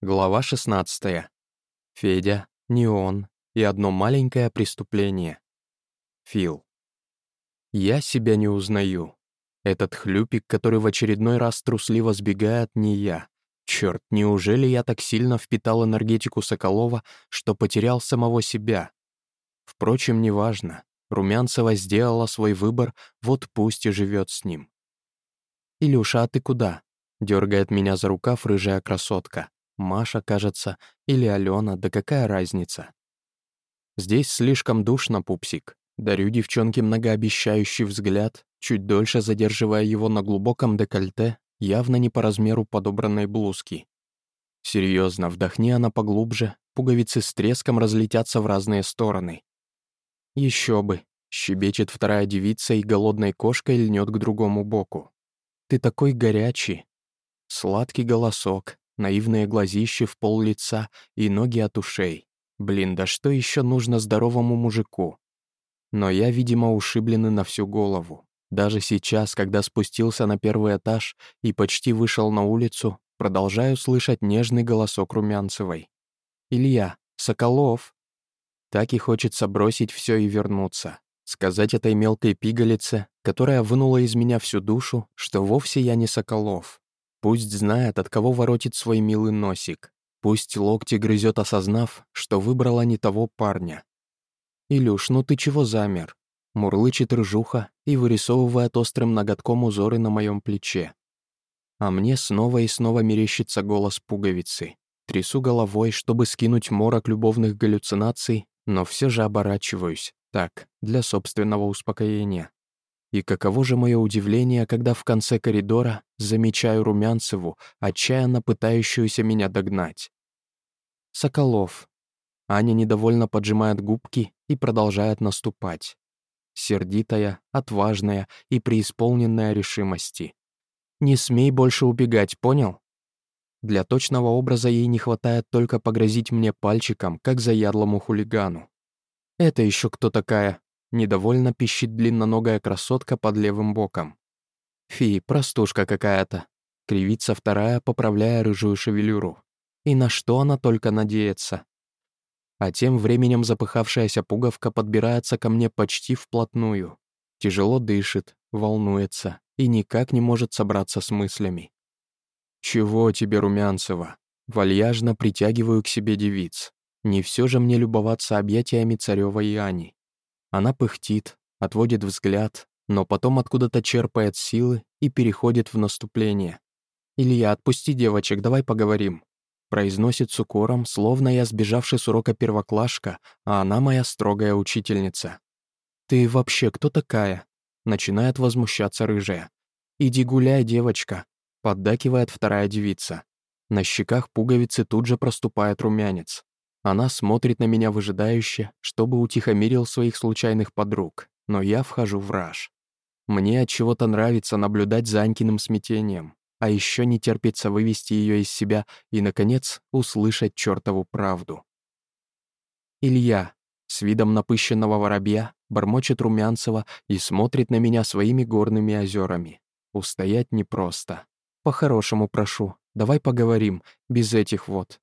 Глава 16. Федя, неон и одно маленькое преступление. Фил. Я себя не узнаю. Этот хлюпик, который в очередной раз трусливо сбегает, не я. Черт, неужели я так сильно впитал энергетику Соколова, что потерял самого себя? Впрочем, неважно. Румянцева сделала свой выбор, вот пусть и живет с ним. «Илюша, а ты куда?» — дергает меня за рукав рыжая красотка. Маша, кажется, или Алена, да какая разница? Здесь слишком душно, пупсик. Дарю девчонке многообещающий взгляд, чуть дольше задерживая его на глубоком декольте, явно не по размеру подобранной блузки. Серьезно, вдохни она поглубже, пуговицы с треском разлетятся в разные стороны. Еще бы, щебечет вторая девица и голодной кошкой льнет к другому боку. Ты такой горячий. Сладкий голосок, наивные глазищи в пол лица и ноги от ушей. Блин, да что еще нужно здоровому мужику? Но я, видимо, ушибленный на всю голову. Даже сейчас, когда спустился на первый этаж и почти вышел на улицу, продолжаю слышать нежный голосок Румянцевой. «Илья, Соколов!» Так и хочется бросить все и вернуться. Сказать этой мелкой пигалице, которая вынула из меня всю душу, что вовсе я не Соколов, Пусть знает, от кого воротит свой милый носик. Пусть локти грызет, осознав, что выбрала не того парня. «Илюш, ну ты чего замер?» Мурлычет рыжуха и вырисовывает острым ноготком узоры на моем плече. А мне снова и снова мерещится голос пуговицы. Трясу головой, чтобы скинуть морок любовных галлюцинаций, но все же оборачиваюсь, так, для собственного успокоения. И каково же мое удивление, когда в конце коридора замечаю Румянцеву, отчаянно пытающуюся меня догнать. «Соколов». Аня недовольно поджимает губки и продолжает наступать. Сердитая, отважная и преисполненная решимости. «Не смей больше убегать, понял?» Для точного образа ей не хватает только погрозить мне пальчиком, как заядлому хулигану. «Это еще кто такая?» Недовольно пищит длинноногая красотка под левым боком. Фи, простушка какая-то. Кривится вторая, поправляя рыжую шевелюру. И на что она только надеется? А тем временем запыхавшаяся пуговка подбирается ко мне почти вплотную. Тяжело дышит, волнуется и никак не может собраться с мыслями. «Чего тебе, Румянцева?» Вальяжно притягиваю к себе девиц. Не все же мне любоваться объятиями Царева и Ани. Она пыхтит, отводит взгляд, но потом откуда-то черпает силы и переходит в наступление. «Илья, отпусти девочек, давай поговорим», произносит с укором, словно я сбежавший с урока первоклашка, а она моя строгая учительница. «Ты вообще кто такая?» начинает возмущаться рыжая. «Иди гуляй, девочка», поддакивает вторая девица. На щеках пуговицы тут же проступает румянец. Она смотрит на меня выжидающе, чтобы утихомирил своих случайных подруг, но я вхожу в раж. Мне от чего-то нравится наблюдать за Анькиным смятением, а еще не терпится вывести ее из себя и, наконец, услышать чертову правду. Илья, с видом напыщенного воробья, бормочет Румянцева и смотрит на меня своими горными озерами. Устоять непросто. По-хорошему прошу, давай поговорим, без этих вот.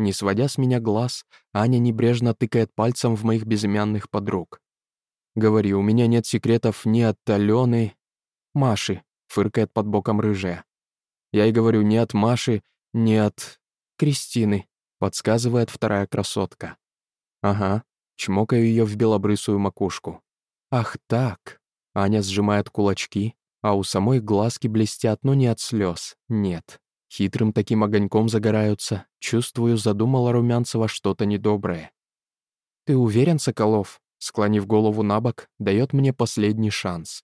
Не сводя с меня глаз, Аня небрежно тыкает пальцем в моих безымянных подруг. «Говори, у меня нет секретов ни от Алены...» «Маши», — фыркает под боком рыжая. «Я и говорю, ни от Маши, ни от... Кристины», — подсказывает вторая красотка. «Ага», — чмокаю ее в белобрысую макушку. «Ах так!» — Аня сжимает кулачки, а у самой глазки блестят, но не от слез, нет. Хитрым таким огоньком загораются. Чувствую, задумала Румянцева что-то недоброе. «Ты уверен, Соколов?» Склонив голову на бок, дает мне последний шанс.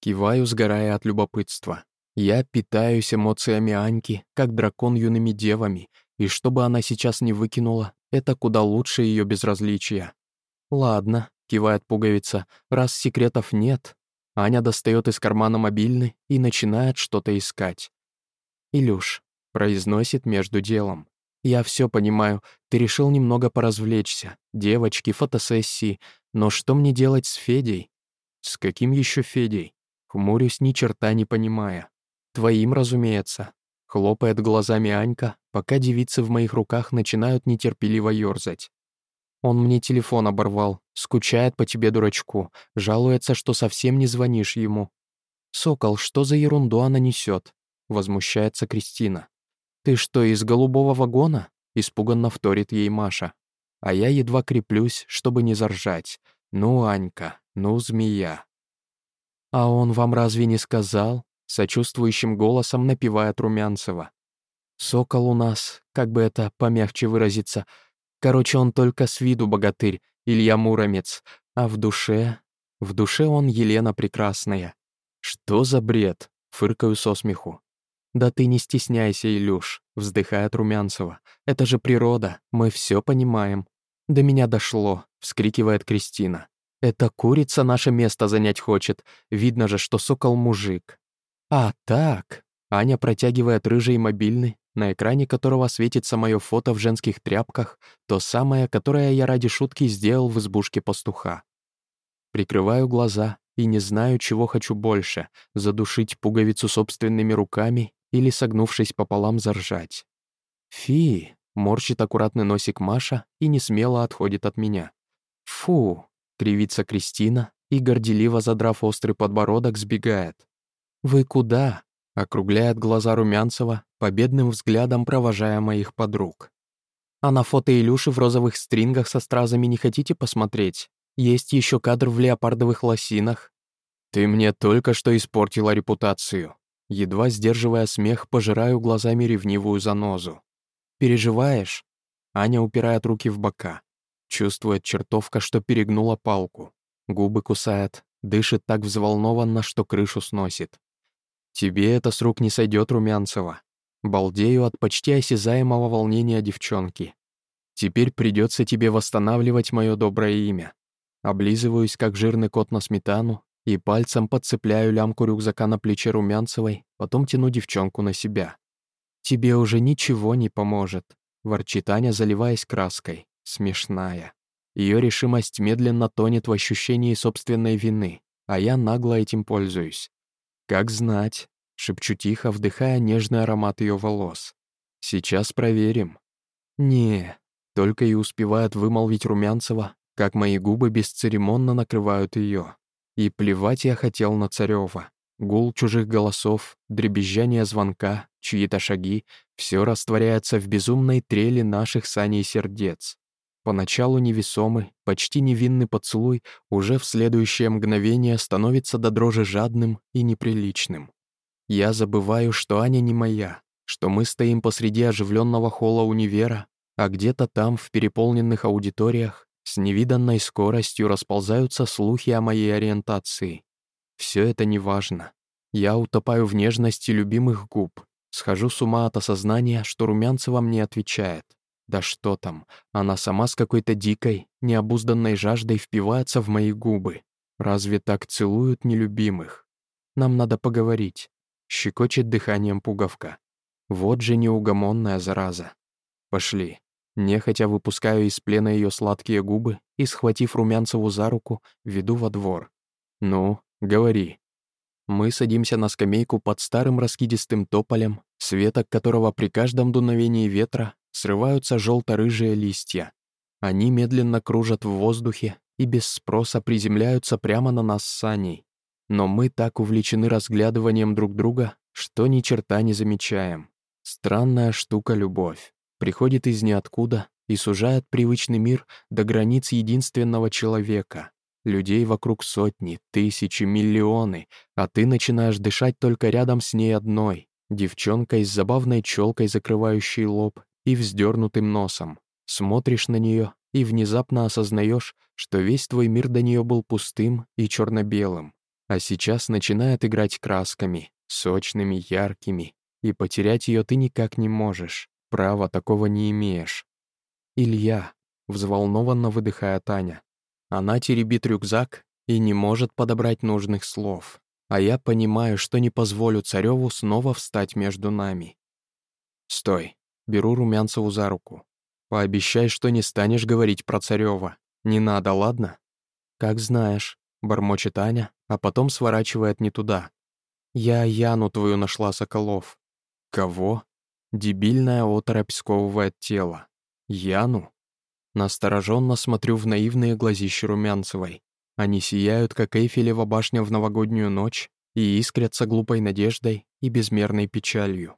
Киваю, сгорая от любопытства. Я питаюсь эмоциями Аньки, как дракон юными девами, и что бы она сейчас не выкинула, это куда лучше ее безразличия. «Ладно», — кивает пуговица, — «раз секретов нет». Аня достает из кармана мобильный и начинает что-то искать. «Илюш», — произносит между делом. «Я все понимаю, ты решил немного поразвлечься. Девочки, фотосессии. Но что мне делать с Федей?» «С каким еще Федей?» Хмурюсь, ни черта не понимая. «Твоим, разумеется». Хлопает глазами Анька, пока девицы в моих руках начинают нетерпеливо ёрзать. Он мне телефон оборвал, скучает по тебе, дурачку, жалуется, что совсем не звонишь ему. «Сокол, что за ерунду она несет? Возмущается Кристина. «Ты что, из голубого вагона?» — испуганно вторит ей Маша. А я едва креплюсь, чтобы не заржать. «Ну, Анька, ну, змея». «А он вам разве не сказал?» — сочувствующим голосом напевает Румянцева. «Сокол у нас, как бы это помягче выразиться, короче, он только с виду богатырь, Илья Муромец, а в душе... В душе он Елена Прекрасная. Что за бред?» — фыркаю со смеху. «Да ты не стесняйся, Илюш», — вздыхает Румянцева. «Это же природа, мы все понимаем». «До меня дошло», — вскрикивает Кристина. «Это курица наше место занять хочет. Видно же, что сокол мужик». «А, так». Аня протягивает рыжий мобильный, на экране которого светится мое фото в женских тряпках, то самое, которое я ради шутки сделал в избушке пастуха. Прикрываю глаза и не знаю, чего хочу больше — задушить пуговицу собственными руками или, согнувшись пополам, заржать. «Фи!» — морщит аккуратный носик Маша и не смело отходит от меня. «Фу!» — кривится Кристина и, горделиво задрав острый подбородок, сбегает. «Вы куда?» — округляет глаза Румянцева, победным взглядом провожая моих подруг. «А на фото Илюши в розовых стрингах со стразами не хотите посмотреть? Есть еще кадр в леопардовых лосинах». «Ты мне только что испортила репутацию», Едва сдерживая смех, пожираю глазами ревнивую занозу. «Переживаешь?» Аня упирает руки в бока. Чувствует чертовка, что перегнула палку. Губы кусает, дышит так взволнованно, что крышу сносит. «Тебе это с рук не сойдет, Румянцева». Балдею от почти осязаемого волнения девчонки. «Теперь придется тебе восстанавливать мое доброе имя». Облизываюсь, как жирный кот на сметану, и пальцем подцепляю лямку рюкзака на плече Румянцевой, потом тяну девчонку на себя. «Тебе уже ничего не поможет», — ворчит Аня, заливаясь краской. Смешная. Ее решимость медленно тонет в ощущении собственной вины, а я нагло этим пользуюсь. «Как знать», — шепчу тихо, вдыхая нежный аромат ее волос. «Сейчас проверим». «Не», — только и успевает вымолвить Румянцева, как мои губы бесцеремонно накрывают ее. И плевать я хотел на Царёва. Гул чужих голосов, дребезжание звонка, чьи-то шаги — все растворяется в безумной трели наших саней сердец. Поначалу невесомый, почти невинный поцелуй уже в следующее мгновение становится до дрожи жадным и неприличным. Я забываю, что Аня не моя, что мы стоим посреди оживленного холла универа, а где-то там, в переполненных аудиториях, с невиданной скоростью расползаются слухи о моей ориентации. Все это неважно. Я утопаю в нежности любимых губ, схожу с ума от осознания, что Румянцева мне отвечает. Да что там, она сама с какой-то дикой, необузданной жаждой впивается в мои губы. Разве так целуют нелюбимых? Нам надо поговорить. Щекочет дыханием пуговка. Вот же неугомонная зараза. Пошли. Нехотя выпускаю из плена ее сладкие губы и, схватив Румянцеву за руку, веду во двор. «Ну, говори». Мы садимся на скамейку под старым раскидистым тополем, светок которого при каждом дуновении ветра срываются желто-рыжие листья. Они медленно кружат в воздухе и без спроса приземляются прямо на нас с Аней. Но мы так увлечены разглядыванием друг друга, что ни черта не замечаем. Странная штука любовь приходит из ниоткуда и сужает привычный мир до границ единственного человека. Людей вокруг сотни, тысячи, миллионы, а ты начинаешь дышать только рядом с ней одной, девчонкой с забавной челкой, закрывающей лоб, и вздернутым носом. Смотришь на нее и внезапно осознаешь, что весь твой мир до нее был пустым и черно-белым, а сейчас начинает играть красками, сочными, яркими, и потерять ее ты никак не можешь. Права такого не имеешь. Илья, взволнованно выдыхая Таня. Она теребит рюкзак и не может подобрать нужных слов. А я понимаю, что не позволю Цареву снова встать между нами. «Стой!» — беру Румянцеву за руку. «Пообещай, что не станешь говорить про Царева. Не надо, ладно?» «Как знаешь», — бормочет Аня, а потом сворачивает не туда. «Я Яну твою нашла, Соколов. Кого? Дебильная оторопь сковывает тело. Яну? Настороженно смотрю в наивные глазища Румянцевой. Они сияют, как Эйфелева башня в новогоднюю ночь, и искрятся глупой надеждой и безмерной печалью.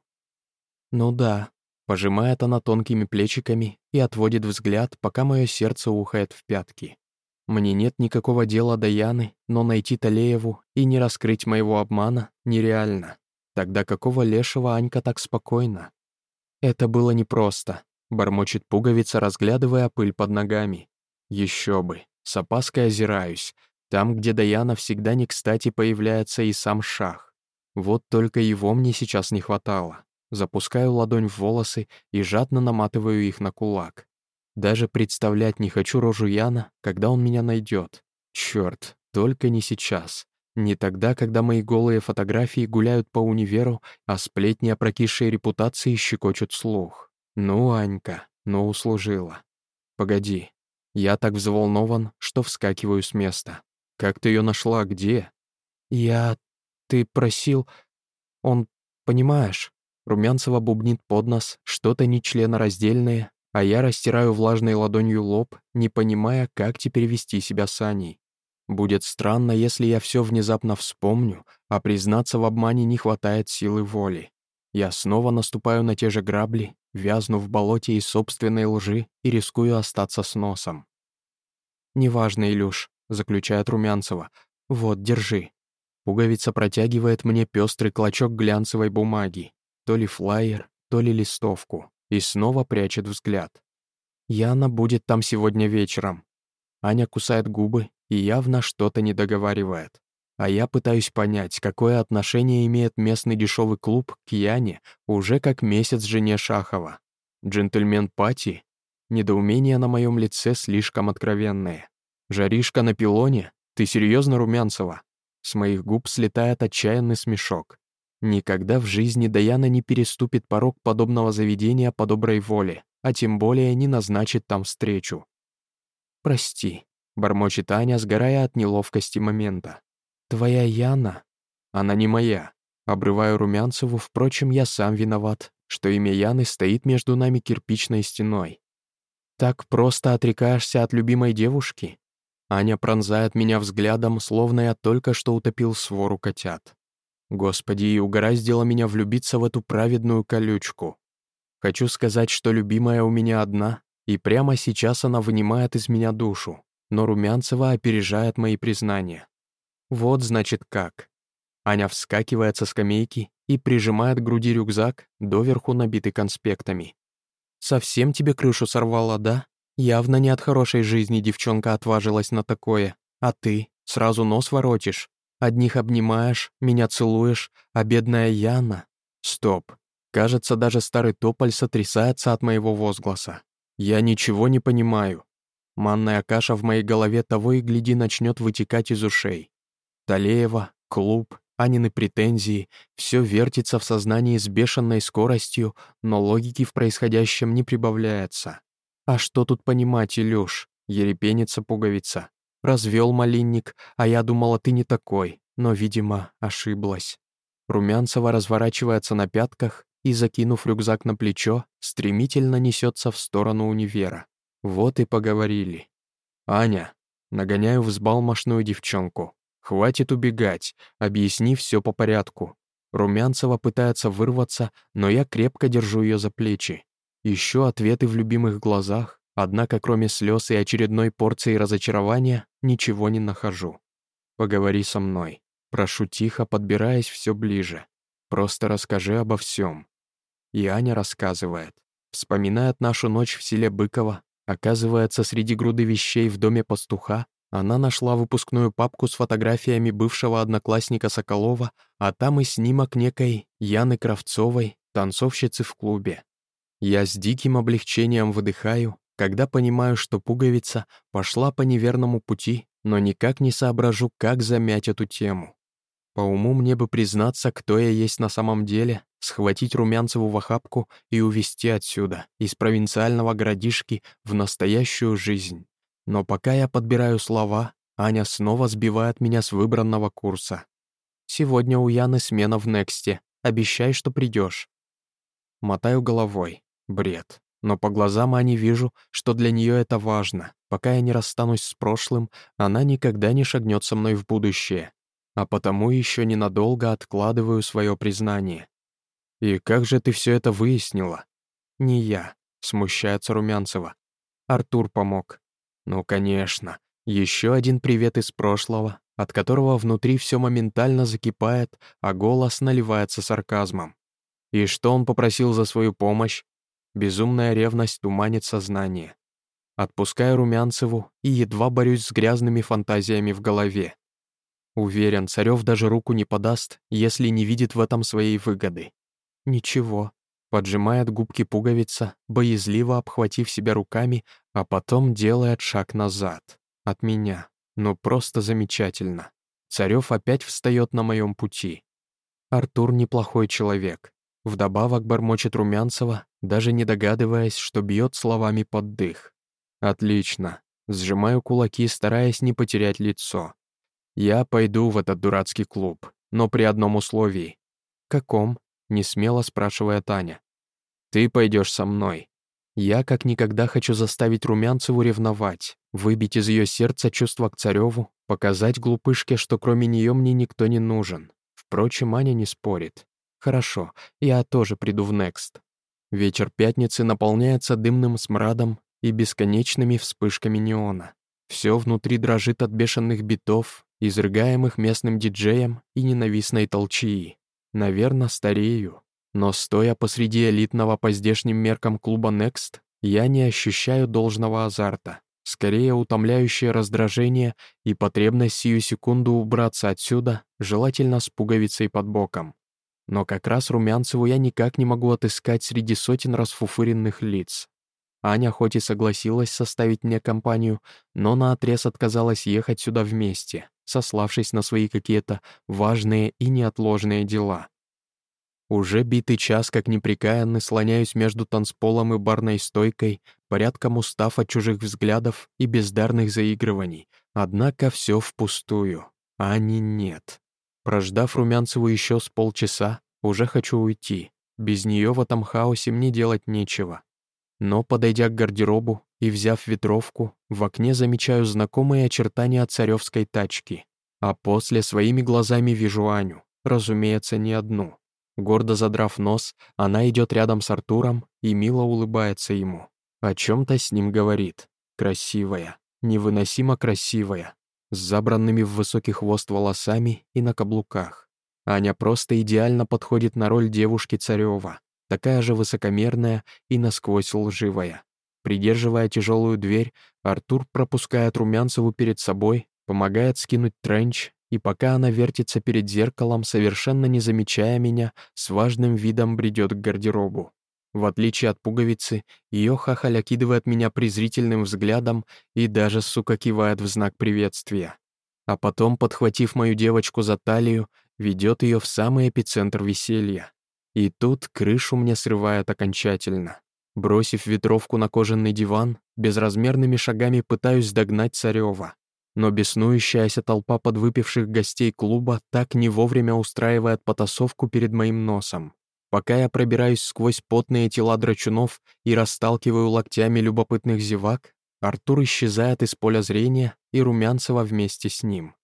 Ну да, пожимает она тонкими плечиками и отводит взгляд, пока мое сердце ухает в пятки. Мне нет никакого дела до Яны, но найти Талееву и не раскрыть моего обмана нереально. Тогда какого лешего Анька так спокойна? Это было непросто, бормочет пуговица, разглядывая пыль под ногами. Еще бы, с опаской озираюсь. Там, где Даяна всегда не кстати появляется и сам Шах. Вот только его мне сейчас не хватало. Запускаю ладонь в волосы и жадно наматываю их на кулак. Даже представлять не хочу рожу Яна, когда он меня найдет. Черт, только не сейчас. Не тогда, когда мои голые фотографии гуляют по универу, а сплетни о прокисшей репутации щекочут слух. Ну, Анька, ну услужила. Погоди. Я так взволнован, что вскакиваю с места. Как ты ее нашла, где? Я... Ты просил... Он... Понимаешь? Румянцева бубнит под нос, что-то нечленораздельное, а я растираю влажной ладонью лоб, не понимая, как теперь вести себя с Аней. Будет странно, если я все внезапно вспомню, а признаться в обмане не хватает силы воли. Я снова наступаю на те же грабли, вязну в болоте из собственной лжи и рискую остаться с носом. «Неважно, Илюш», — заключает Румянцева. «Вот, держи». Пуговица протягивает мне пестрый клочок глянцевой бумаги, то ли флаер, то ли листовку и снова прячет взгляд. Яна будет там сегодня вечером. Аня кусает губы и явно что-то не договаривает. А я пытаюсь понять, какое отношение имеет местный дешевый клуб к Яне уже как месяц жене Шахова. Джентльмен Пати? Недоумение на моем лице слишком откровенное. Жаришка на пилоне? Ты серьезно, Румянцева? С моих губ слетает отчаянный смешок. Никогда в жизни Даяна не переступит порог подобного заведения по доброй воле, а тем более не назначит там встречу. «Прости», — бормочет Аня, сгорая от неловкости момента. «Твоя Яна?» «Она не моя». Обрываю Румянцеву, впрочем, я сам виноват, что имя Яны стоит между нами кирпичной стеной. «Так просто отрекаешься от любимой девушки?» Аня пронзает меня взглядом, словно я только что утопил свору котят. Господи, и угораздило меня влюбиться в эту праведную колючку. Хочу сказать, что любимая у меня одна, и прямо сейчас она вынимает из меня душу, но Румянцева опережает мои признания. Вот значит как. Аня вскакивает со скамейки и прижимает к груди рюкзак, доверху набитый конспектами. «Совсем тебе крышу сорвала, да? Явно не от хорошей жизни девчонка отважилась на такое. А ты сразу нос воротишь. Одних обнимаешь, меня целуешь, а бедная Яна... Стоп. Кажется, даже старый тополь сотрясается от моего возгласа. Я ничего не понимаю. Манная каша в моей голове того и гляди начнет вытекать из ушей. Талеева, клуб, Анины претензии — все вертится в сознании с бешеной скоростью, но логики в происходящем не прибавляется. А что тут понимать, Илюш? Ерепенится пуговица. Развел малинник, а я думала, ты не такой, но, видимо, ошиблась. Румянцева разворачивается на пятках и, закинув рюкзак на плечо, стремительно несется в сторону универа. Вот и поговорили. «Аня», нагоняю взбалмошную девчонку. «Хватит убегать, объясни все по порядку». Румянцева пытается вырваться, но я крепко держу ее за плечи. Еще ответы в любимых глазах, Однако кроме слез и очередной порции разочарования ничего не нахожу. Поговори со мной. Прошу тихо, подбираясь все ближе. Просто расскажи обо всем. И Аня рассказывает. Вспоминает нашу ночь в селе Быково. Оказывается, среди груды вещей в доме пастуха она нашла выпускную папку с фотографиями бывшего одноклассника Соколова, а там и снимок некой Яны Кравцовой, танцовщицы в клубе. Я с диким облегчением выдыхаю когда понимаю, что пуговица пошла по неверному пути, но никак не соображу, как замять эту тему. По уму мне бы признаться, кто я есть на самом деле, схватить Румянцеву в охапку и увезти отсюда, из провинциального городишки, в настоящую жизнь. Но пока я подбираю слова, Аня снова сбивает меня с выбранного курса. «Сегодня у Яны смена в Нексте. Обещай, что придешь. мотаю головой. Бред. Но по глазам Ани вижу, что для нее это важно. Пока я не расстанусь с прошлым, она никогда не шагнет со мной в будущее. А потому еще ненадолго откладываю свое признание. «И как же ты все это выяснила?» «Не я», — смущается Румянцева. Артур помог. «Ну, конечно. Еще один привет из прошлого, от которого внутри все моментально закипает, а голос наливается сарказмом. И что он попросил за свою помощь? Безумная ревность туманит сознание. Отпускаю Румянцеву и едва борюсь с грязными фантазиями в голове. Уверен, Царев даже руку не подаст, если не видит в этом своей выгоды. Ничего. Поджимает губки пуговица, боязливо обхватив себя руками, а потом делает шаг назад. От меня. Ну просто замечательно. Царев опять встает на моем пути. Артур неплохой человек. Вдобавок бормочет Румянцева, даже не догадываясь, что бьет словами под дых. Отлично. Сжимаю кулаки, стараясь не потерять лицо. Я пойду в этот дурацкий клуб, но при одном условии. Каком? Не смело спрашивает Таня. Ты пойдешь со мной. Я как никогда хочу заставить Румянцеву ревновать, выбить из ее сердца чувство к Цареву, показать глупышке, что кроме нее мне никто не нужен. Впрочем, Аня не спорит. Хорошо, я тоже приду в Next. Вечер пятницы наполняется дымным смрадом и бесконечными вспышками неона. Все внутри дрожит от бешеных битов, изрыгаемых местным диджеем и ненавистной толчии. Наверное, старею. Но стоя посреди элитного по здешним меркам клуба Next, я не ощущаю должного азарта. Скорее, утомляющее раздражение и потребность сию секунду убраться отсюда, желательно с пуговицей под боком. Но как раз Румянцеву я никак не могу отыскать среди сотен расфуфыренных лиц. Аня хоть и согласилась составить мне компанию, но наотрез отказалась ехать сюда вместе, сославшись на свои какие-то важные и неотложные дела. Уже битый час, как неприкаянный, слоняюсь между танцполом и барной стойкой, порядком устав от чужих взглядов и бездарных заигрываний. Однако все впустую. Ани нет. Прождав Румянцеву еще с полчаса, уже хочу уйти. Без нее в этом хаосе мне делать нечего. Но, подойдя к гардеробу и взяв ветровку, в окне замечаю знакомые очертания царевской тачки. А после своими глазами вижу Аню, разумеется, не одну. Гордо задрав нос, она идет рядом с Артуром и мило улыбается ему. О чем-то с ним говорит. Красивая, невыносимо красивая, с забранными в высокий хвост волосами и на каблуках. Аня просто идеально подходит на роль девушки Царева, такая же высокомерная и насквозь лживая. Придерживая тяжелую дверь, Артур пропускает Румянцеву перед собой, помогает скинуть тренч, и пока она вертится перед зеркалом, совершенно не замечая меня, с важным видом бредет к гардеробу. В отличие от пуговицы, ее хахаль окидывает меня презрительным взглядом и даже, сука, кивает в знак приветствия. А потом, подхватив мою девочку за талию, ведет ее в самый эпицентр веселья. И тут крышу мне срывает окончательно. Бросив ветровку на кожаный диван, безразмерными шагами пытаюсь догнать Царева. Но беснующаяся толпа подвыпивших гостей клуба так не вовремя устраивает потасовку перед моим носом. Пока я пробираюсь сквозь потные тела драчунов и расталкиваю локтями любопытных зевак, Артур исчезает из поля зрения и Румянцева вместе с ним.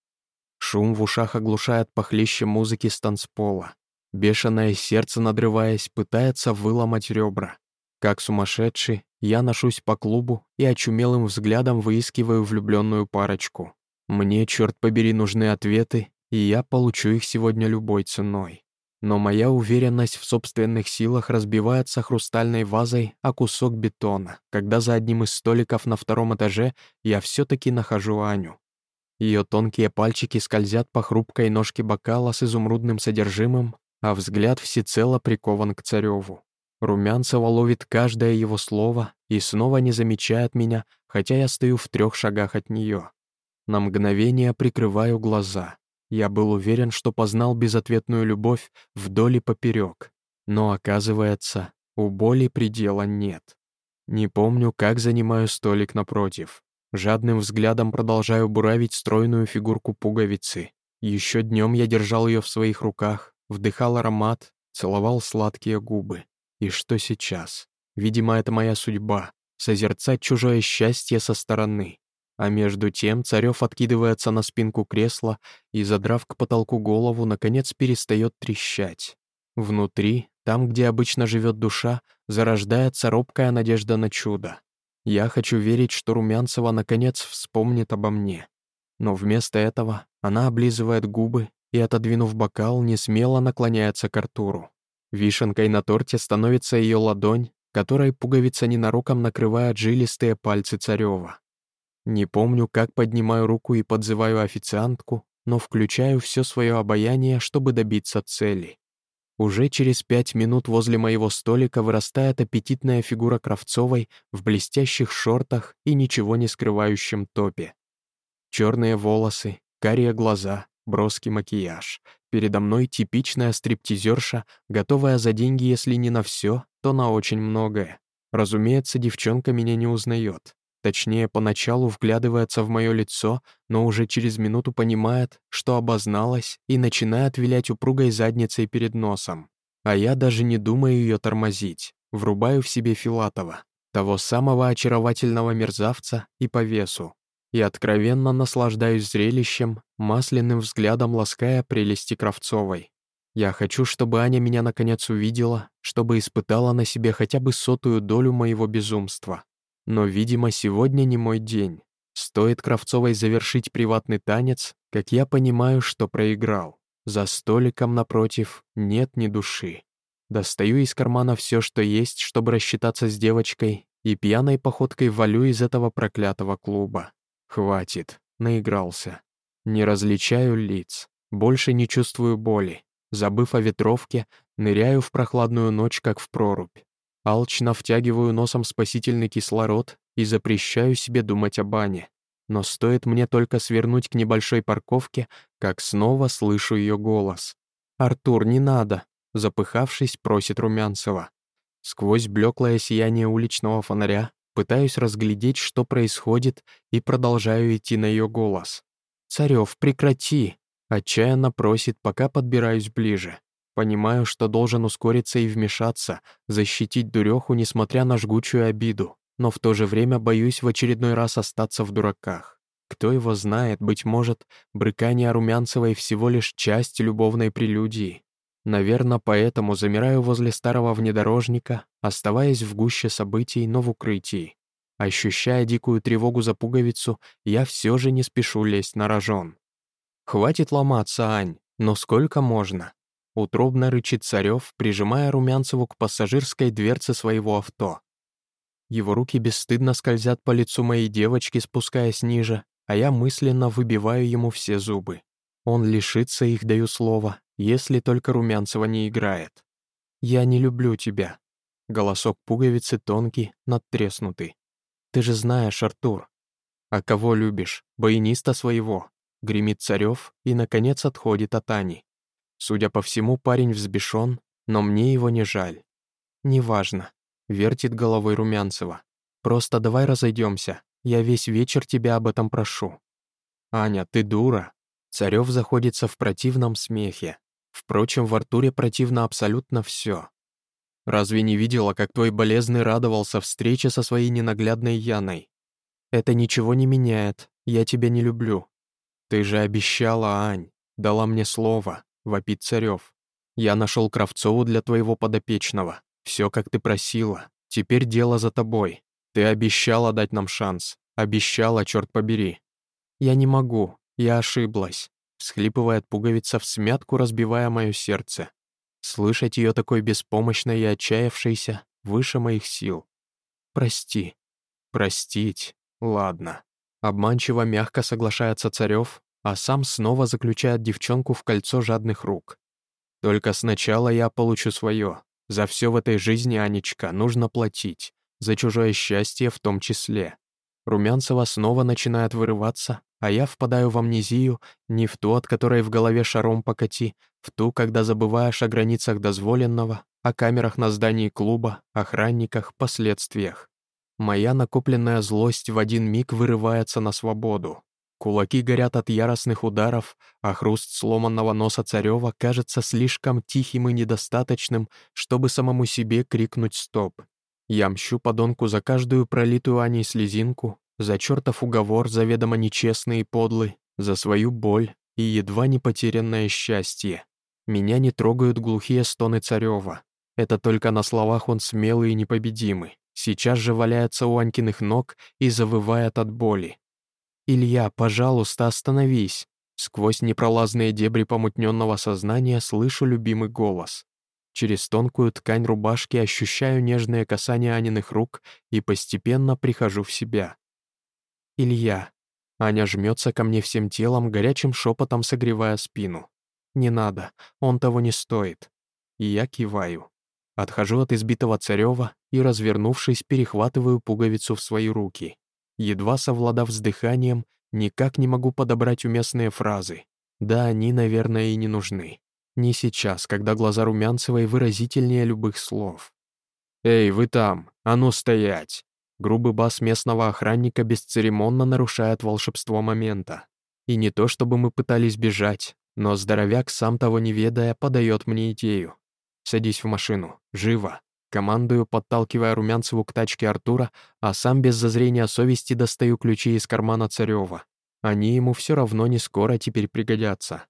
Шум в ушах оглушает похлеще музыки с танцпола. Бешеное сердце, надрываясь, пытается выломать ребра. Как сумасшедший, я ношусь по клубу и очумелым взглядом выискиваю влюбленную парочку. Мне, черт побери, нужны ответы, и я получу их сегодня любой ценой. Но моя уверенность в собственных силах разбивается хрустальной вазой о кусок бетона, когда за одним из столиков на втором этаже я все-таки нахожу Аню. Ее тонкие пальчики скользят по хрупкой ножке бокала с изумрудным содержимым, а взгляд всецело прикован к Цареву. Румянцева ловит каждое его слово и снова не замечает меня, хотя я стою в трех шагах от нее. На мгновение прикрываю глаза. Я был уверен, что познал безответную любовь вдоль и поперек. Но оказывается, у боли предела нет. Не помню, как занимаю столик напротив. Жадным взглядом продолжаю буравить стройную фигурку пуговицы. Еще днем я держал ее в своих руках, вдыхал аромат, целовал сладкие губы. И что сейчас? Видимо, это моя судьба — созерцать чужое счастье со стороны. А между тем Царев откидывается на спинку кресла и, задрав к потолку голову, наконец перестает трещать. Внутри, там, где обычно живет душа, зарождается робкая надежда на чудо. Я хочу верить, что Румянцева наконец вспомнит обо мне. Но вместо этого она облизывает губы и, отодвинув бокал, не смело наклоняется к Артуру. Вишенкой на торте становится ее ладонь, которой пуговица ненароком накрывает жилистые пальцы Царева. Не помню, как поднимаю руку и подзываю официантку, но включаю все свое обаяние, чтобы добиться цели. Уже через пять минут возле моего столика вырастает аппетитная фигура Кравцовой в блестящих шортах и ничего не скрывающем топе. Черные волосы, карие глаза, броский макияж. Передо мной типичная стриптизерша, готовая за деньги, если не на все, то на очень многое. Разумеется, девчонка меня не узнает. Точнее, поначалу вглядывается в мое лицо, но уже через минуту понимает, что обозналась и начинает вилять упругой задницей перед носом. А я даже не думаю ее тормозить, врубаю в себе Филатова, того самого очаровательного мерзавца и по весу, и откровенно наслаждаюсь зрелищем, масляным взглядом лаская прелести Кравцовой. Я хочу, чтобы Аня меня наконец увидела, чтобы испытала на себе хотя бы сотую долю моего безумства. Но, видимо, сегодня не мой день. Стоит Кравцовой завершить приватный танец, как я понимаю, что проиграл. За столиком напротив нет ни души. Достаю из кармана все, что есть, чтобы рассчитаться с девочкой, и пьяной походкой валю из этого проклятого клуба. Хватит, наигрался. Не различаю лиц, больше не чувствую боли. Забыв о ветровке, ныряю в прохладную ночь, как в прорубь. Алчно втягиваю носом спасительный кислород и запрещаю себе думать о бане. Но стоит мне только свернуть к небольшой парковке, как снова слышу ее голос. «Артур, не надо!» — запыхавшись, просит Румянцева. Сквозь блеклое сияние уличного фонаря пытаюсь разглядеть, что происходит, и продолжаю идти на ее голос. «Царев, прекрати!» — отчаянно просит, пока подбираюсь ближе. Понимаю, что должен ускориться и вмешаться, защитить дуреху, несмотря на жгучую обиду, но в то же время боюсь в очередной раз остаться в дураках. Кто его знает, быть может, брыкание Румянцевой всего лишь часть любовной прелюдии. Наверное, поэтому замираю возле старого внедорожника, оставаясь в гуще событий, но в укрытии. Ощущая дикую тревогу за пуговицу, я все же не спешу лезть на рожон. «Хватит ломаться, Ань, но сколько можно?» Утробно рычит Царев, прижимая Румянцеву к пассажирской дверце своего авто. Его руки бесстыдно скользят по лицу моей девочки, спускаясь ниже, а я мысленно выбиваю ему все зубы. Он лишится их, даю слово, если только Румянцева не играет. «Я не люблю тебя». Голосок пуговицы тонкий, надтреснутый. «Ты же знаешь, Артур». «А кого любишь? Баяниста своего?» Гремит Царев и, наконец, отходит от Ани. Судя по всему, парень взбешен, но мне его не жаль. «Неважно», — вертит головой Румянцева. «Просто давай разойдемся. Я весь вечер тебя об этом прошу». «Аня, ты дура». Царев заходится в противном смехе. Впрочем, в Артуре противно абсолютно все. Разве не видела, как твой болезный радовался встрече со своей ненаглядной Яной? Это ничего не меняет, я тебя не люблю. Ты же обещала, Ань, дала мне слово. — вопит Царев. «Я нашел Кравцову для твоего подопечного. Все, как ты просила. Теперь дело за тобой. Ты обещала дать нам шанс. Обещала, черт побери». «Я не могу. Я ошиблась», — всхлипывает пуговица в смятку, разбивая мое сердце. Слышать ее такой беспомощной и отчаявшейся выше моих сил. «Прости». «Простить? Ладно». Обманчиво мягко соглашается Царев, а сам снова заключает девчонку в кольцо жадных рук. «Только сначала я получу свое. За все в этой жизни, Анечка, нужно платить. За чужое счастье в том числе». Румянцева снова начинает вырываться, а я впадаю в амнезию не в ту, от которой в голове шаром покати, в ту, когда забываешь о границах дозволенного, о камерах на здании клуба, охранниках, последствиях. Моя накопленная злость в один миг вырывается на свободу. Кулаки горят от яростных ударов, а хруст сломанного носа Царева кажется слишком тихим и недостаточным, чтобы самому себе крикнуть «стоп». Я мщу подонку за каждую пролитую Аней слезинку, за чертов уговор заведомо нечестный и подлый, за свою боль и едва не потерянное счастье. Меня не трогают глухие стоны Царева. Это только на словах он смелый и непобедимый. Сейчас же валяется у Анькиных ног и завывает от боли. «Илья, пожалуйста, остановись!» Сквозь непролазные дебри помутненного сознания слышу любимый голос. Через тонкую ткань рубашки ощущаю нежное касание Аниных рук и постепенно прихожу в себя. «Илья». Аня жмется ко мне всем телом, горячим шепотом согревая спину. «Не надо, он того не стоит». И я киваю. Отхожу от избитого Царева и, развернувшись, перехватываю пуговицу в свои руки едва совладав с дыханием, никак не могу подобрать уместные фразы. Да, они, наверное, и не нужны. Не сейчас, когда глаза Румянцевой выразительнее любых слов. «Эй, вы там! А ну стоять!» Грубый бас местного охранника бесцеремонно нарушает волшебство момента. И не то, чтобы мы пытались бежать, но здоровяк, сам того не ведая, подает мне идею. «Садись в машину. Живо!» Командую, подталкивая Румянцеву к тачке Артура, а сам без зазрения совести достаю ключи из кармана Царева. Они ему все равно не скоро теперь пригодятся.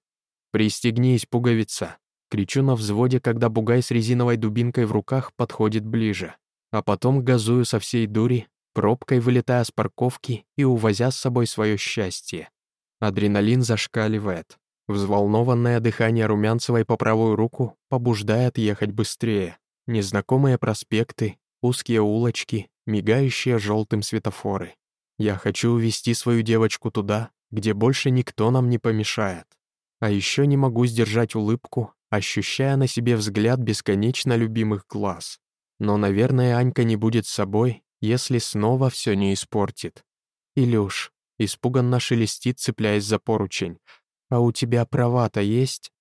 «Пристегнись, пуговица!» Кричу на взводе, когда бугай с резиновой дубинкой в руках подходит ближе. А потом газую со всей дури, пробкой вылетая с парковки и увозя с собой свое счастье. Адреналин зашкаливает. Взволнованное дыхание Румянцевой по правую руку побуждает ехать быстрее. Незнакомые проспекты, узкие улочки, мигающие желтым светофоры. Я хочу увести свою девочку туда, где больше никто нам не помешает. А еще не могу сдержать улыбку, ощущая на себе взгляд бесконечно любимых глаз. Но, наверное, Анька не будет с собой, если снова все не испортит. Илюш, испуганно шелестит, цепляясь за поручень. «А у тебя права-то есть?»